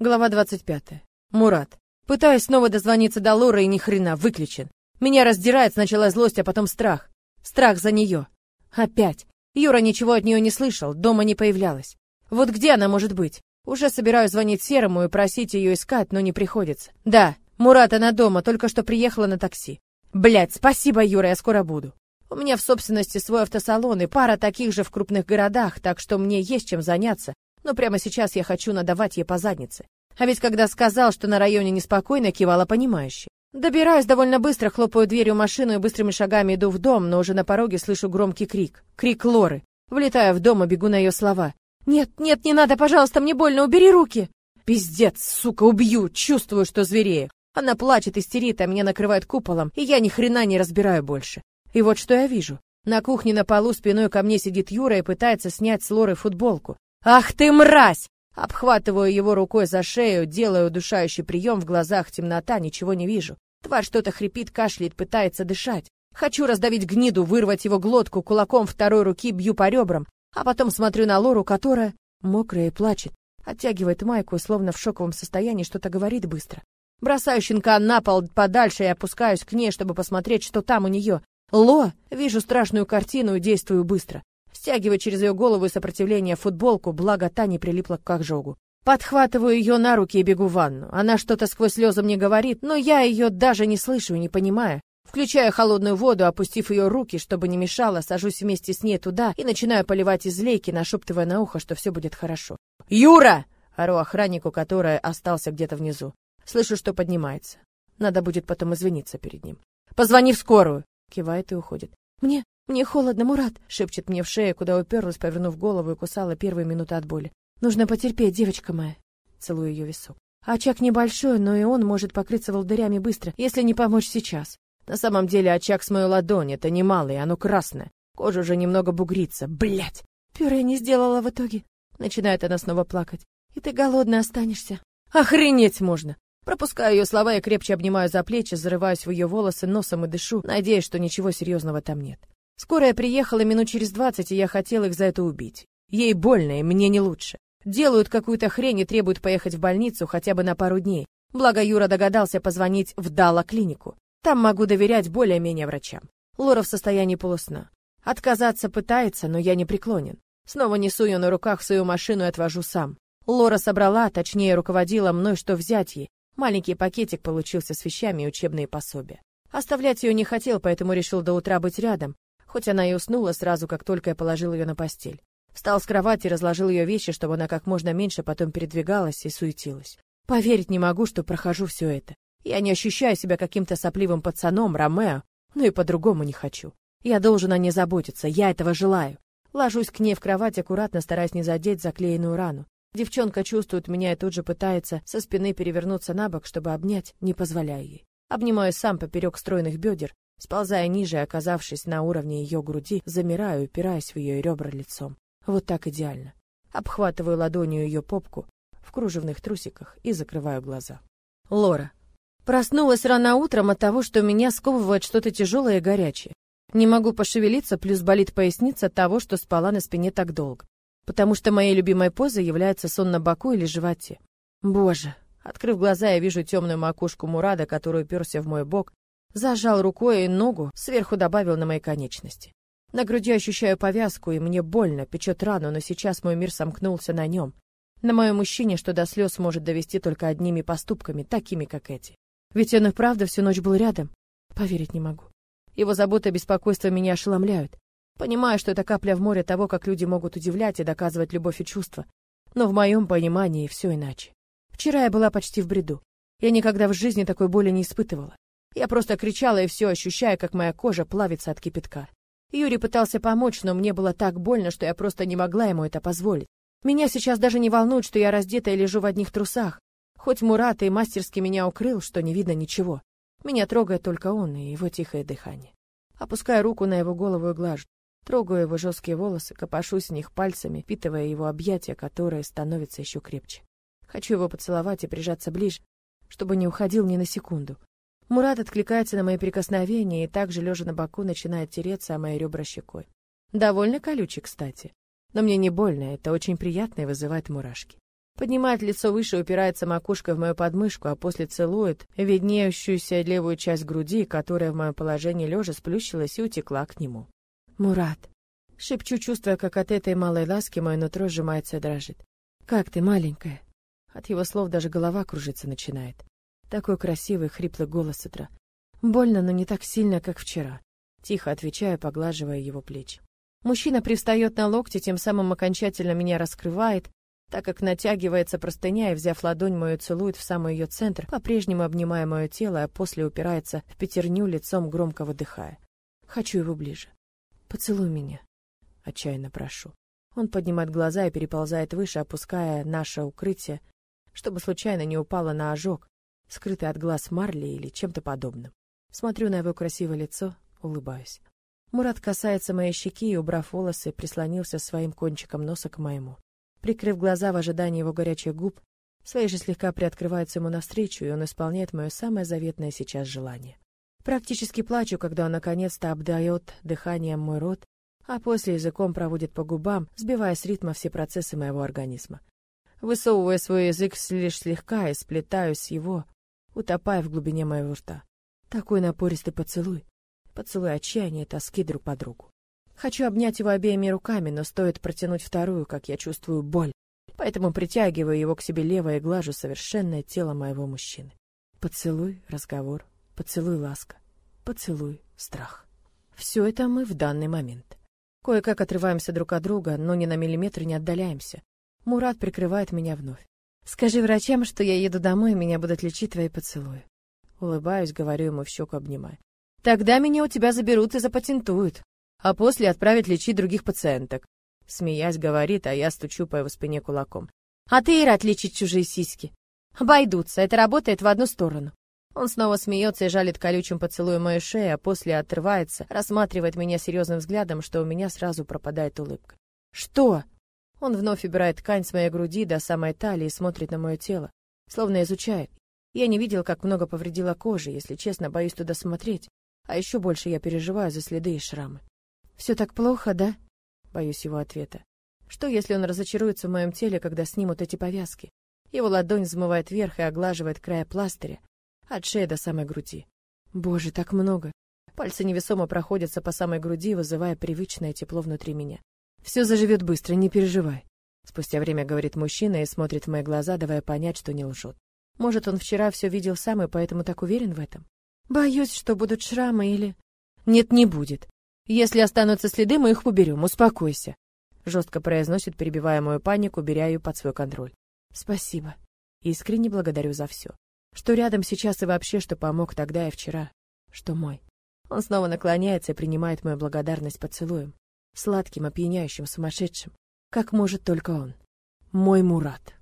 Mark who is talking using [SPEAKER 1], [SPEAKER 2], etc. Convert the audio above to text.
[SPEAKER 1] Глава 25. Мурат. Пытаюсь снова дозвониться до Лоры и ни хрена, выключен. Меня раздирает сначала злость, а потом страх. Страх за нее. Опять. Юра ничего от нее не слышал, дома не появлялась. Вот где она может быть? Уже собираюсь звонить Серому и просить ее искать, но не приходится. Да, Мурат, она дома, только что приехала на такси. Блять, спасибо, Юра, я скоро буду. У меня в собственности свой автосалон и пара таких же в крупных городах, так что мне есть чем заняться, но прямо сейчас я хочу надавать ей по заднице. А ведь когда сказал, что на районе неспокойно, кивала понимающе. Добираюсь довольно быстро, хлопаю дверью машину и быстрыми шагами иду в дом, но уже на пороге слышу громкий крик. Крик Лоры. Влетаю в дом и бегу на ее слова. «Нет, нет, не надо, пожалуйста, мне больно, убери руки!» «Пиздец, сука, убью, чувствую, что зверею!» Она плачет, истерит, а меня накрывает куполом, и я ни хрена не разбираю больше. И вот что я вижу. На кухне на полу спиной ко мне сидит Юра и пытается снять с Лоры футболку. «Ах ты, мразь!» Обхватываю его рукой за шею, делаю удушающий прием, в глазах темнота, ничего не вижу. Тварь что-то хрипит, кашляет, пытается дышать. Хочу раздавить гниду, вырвать его глотку, кулаком второй руки бью по ребрам, а потом смотрю на Лору, которая мокрая и плачет, оттягивает майку и словно в шоковом состоянии что-то говорит быстро. Бросаю щенка на пол подальше и опускаюсь к ней, чтобы посмотреть, что там у нее. Ло, вижу страшную картину и действую быстро. Стягиваю через ее голову и сопротивление футболку, благо та не прилипла к ожогу. Подхватываю ее на руки и бегу в ванну. Она что-то сквозь слезы мне говорит, но я ее даже не слышу и не понимаю. Включаю холодную воду, опустив ее руки, чтобы не мешало, сажусь вместе с ней туда и начинаю поливать из лейки, нашептывая на ухо, что все будет хорошо. «Юра!» — ору охраннику, который остался где-то внизу. Слышу, что поднимается. Надо будет потом извиниться перед ним. «Позвони в скорую!» Кивает и уходит. «Мне, мне холодно, Мурат!» — шепчет мне в шею, куда уперлась, повернув голову и кусала первые минуты от боли. «Нужно потерпеть, девочка моя!» Целую ее висок. Очаг небольшой, но и он может покрыться волдырями быстро, если не помочь сейчас. На самом деле очаг с моей ладони, это немалый, оно красное. Кожа уже немного бугрится. Блять! Пюре не сделала в итоге. Начинает она снова плакать. И ты голодный останешься. Охренеть можно! Пропускаю ее слова и крепче обнимаю за плечи, зарываюсь в ее волосы носом и дышу, надеясь, что ничего серьезного там нет. Скорая приехала минут через двадцать, и я хотел их за это убить. Ей больно, и мне не лучше. Делают какую-то хрень и требуют поехать в больницу хотя бы на пару дней. Благо Юра догадался позвонить в Дала клинику. Там могу доверять более-менее врачам. Лора в состоянии полусна. Отказаться пытается, но я не преклонен. Снова несу ее на руках в свою машину и отвожу сам. Лора собрала, точнее руководила мной, что взять ей, Маленький пакетик получился с вещами и учебные пособия. Оставлять ее не хотел, поэтому решил до утра быть рядом, хоть она и уснула сразу, как только я положил ее на постель. Встал с кровати разложил ее вещи, чтобы она как можно меньше потом передвигалась и суетилась. Поверить не могу, что прохожу все это. Я не ощущаю себя каким-то сопливым пацаном, Ромео, но и по-другому не хочу. Я должен о ней заботиться, я этого желаю. Ложусь к ней в кровать, аккуратно стараясь не задеть заклеенную рану. Девчонка чувствует меня и тут же пытается со спины перевернуться на бок, чтобы обнять, не позволяя ей. Обнимаю сам поперек стройных бедер, сползая ниже, оказавшись на уровне ее груди, замираю, упираясь в ее ребра лицом. Вот так идеально. Обхватываю ладонью ее попку в кружевных трусиках и закрываю глаза. Лора. Проснулась рано утром от того, что меня сковывает что-то тяжелое и горячее. Не могу пошевелиться, плюс болит поясница от того, что спала на спине так долго потому что моей любимой позой является сон на боку или животе. Боже! Открыв глаза, я вижу темную макушку Мурада, который уперся в мой бок, зажал рукой и ногу, сверху добавил на мои конечности. На груди ощущаю повязку, и мне больно, печет рану, но сейчас мой мир сомкнулся на нем. На моем мужчине, что до слез может довести только одними поступками, такими, как эти. Ведь он и правда всю ночь был рядом. Поверить не могу. Его забота и беспокойство меня ошеломляют. Понимаю, что это капля в море того, как люди могут удивлять и доказывать любовь и чувства. Но в моем понимании все иначе. Вчера я была почти в бреду. Я никогда в жизни такой боли не испытывала. Я просто кричала и все ощущая, как моя кожа плавится от кипятка. Юрий пытался помочь, но мне было так больно, что я просто не могла ему это позволить. Меня сейчас даже не волнует, что я раздета и лежу в одних трусах. Хоть Мурат и мастерски меня укрыл, что не видно ничего. Меня трогает только он и его тихое дыхание. Опуская руку на его голову и глажу. Трогаю его жесткие волосы, копошусь в них пальцами, впитывая его объятия, которые становятся еще крепче. Хочу его поцеловать и прижаться ближе, чтобы не уходил ни на секунду. Мурат откликается на мои прикосновения и также, лежа на боку, начинает тереться о мои ребра щекой. Довольно колючий, кстати. Но мне не больно, это очень приятно и вызывает мурашки. Поднимает лицо выше, упирается макушкой в мою подмышку, а после целует виднеющуюся левую часть груди, которая в моем положении лежа сплющилась и утекла к нему. «Мурат!» Шепчу, чувствуя, как от этой малой ласки мое нутро сжимается и дрожит. «Как ты, маленькая?» От его слов даже голова кружиться начинает. Такой красивый, хриплый голос утра. Больно, но не так сильно, как вчера. Тихо отвечаю, поглаживая его плечи. Мужчина привстает на локти, тем самым окончательно меня раскрывает, так как натягивается простыня и, взяв ладонь мою, целует в самый ее центр, по-прежнему обнимая мое тело, а после упирается в пятерню, лицом громко выдыхая. Хочу его ближе. Поцелуй меня. Отчаянно прошу. Он поднимает глаза и переползает выше, опуская наше укрытие, чтобы случайно не упало на ожог, скрытый от глаз марли или чем-то подобным. Смотрю на его красивое лицо, улыбаюсь. Мурат касается моей щеки и, убрав волосы, прислонился своим кончиком носа к моему. Прикрыв глаза в ожидании его горячих губ, свои же слегка приоткрываются ему навстречу, и он исполняет мое самое заветное сейчас желание. Практически плачу, когда он наконец-то обдает дыханием мой рот, а после языком проводит по губам, сбивая с ритма все процессы моего организма. Высовывая свой язык лишь слегка и сплетаюсь с его, утопая в глубине моего рта. Такой напористый поцелуй. Поцелуй отчаяния и тоски друг по другу. Хочу обнять его обеими руками, но стоит протянуть вторую, как я чувствую боль. Поэтому притягиваю его к себе лево и глажу совершенное тело моего мужчины. Поцелуй, разговор, поцелуй, ласка, поцелуй, страх. Все это мы в данный момент. Кое-как отрываемся друг от друга, но ни на миллиметр не отдаляемся. Мурат прикрывает меня вновь. Скажи врачам, что я еду домой, и меня будут лечить твои поцелуи. Улыбаюсь, говорю ему в щеку, обнимая. Тогда меня у тебя заберут и запатентуют а после отправить лечить других пациенток. Смеясь, говорит, а я стучу по его спине кулаком. А ты и рад лечить чужие сиськи. Обойдутся, это работает в одну сторону. Он снова смеется и жалит колючим поцелуем мою шею, а после отрывается, рассматривает меня серьезным взглядом, что у меня сразу пропадает улыбка. «Что?» Он вновь убирает ткань с моей груди до самой талии и смотрит на мое тело, словно изучает. Я не видел, как много повредила кожи, если честно, боюсь туда смотреть. А еще больше я переживаю за следы и шрамы. Все так плохо, да? Боюсь его ответа. Что, если он разочаруется в моем теле, когда снимут эти повязки? Его ладонь взмывает вверх и оглаживает края пластыря, от шеи до самой груди. Боже, так много. Пальцы невесомо проходятся по самой груди, вызывая привычное тепло внутри меня. Все заживет быстро, не переживай. Спустя время говорит мужчина и смотрит в мои глаза, давая понять, что не лжет. Может, он вчера все видел сам и поэтому так уверен в этом? Боюсь, что будут шрамы или... Нет, не будет. Если останутся следы, мы их уберем, успокойся. Жестко произносит, перебивая мою панику, беря ее под свой контроль. Спасибо. Искренне благодарю за все. Что рядом сейчас и вообще, что помог тогда и вчера. Что мой. Он снова наклоняется и принимает мою благодарность поцелуем. Сладким, опьяняющим, сумасшедшим. Как может только он. Мой Мурат.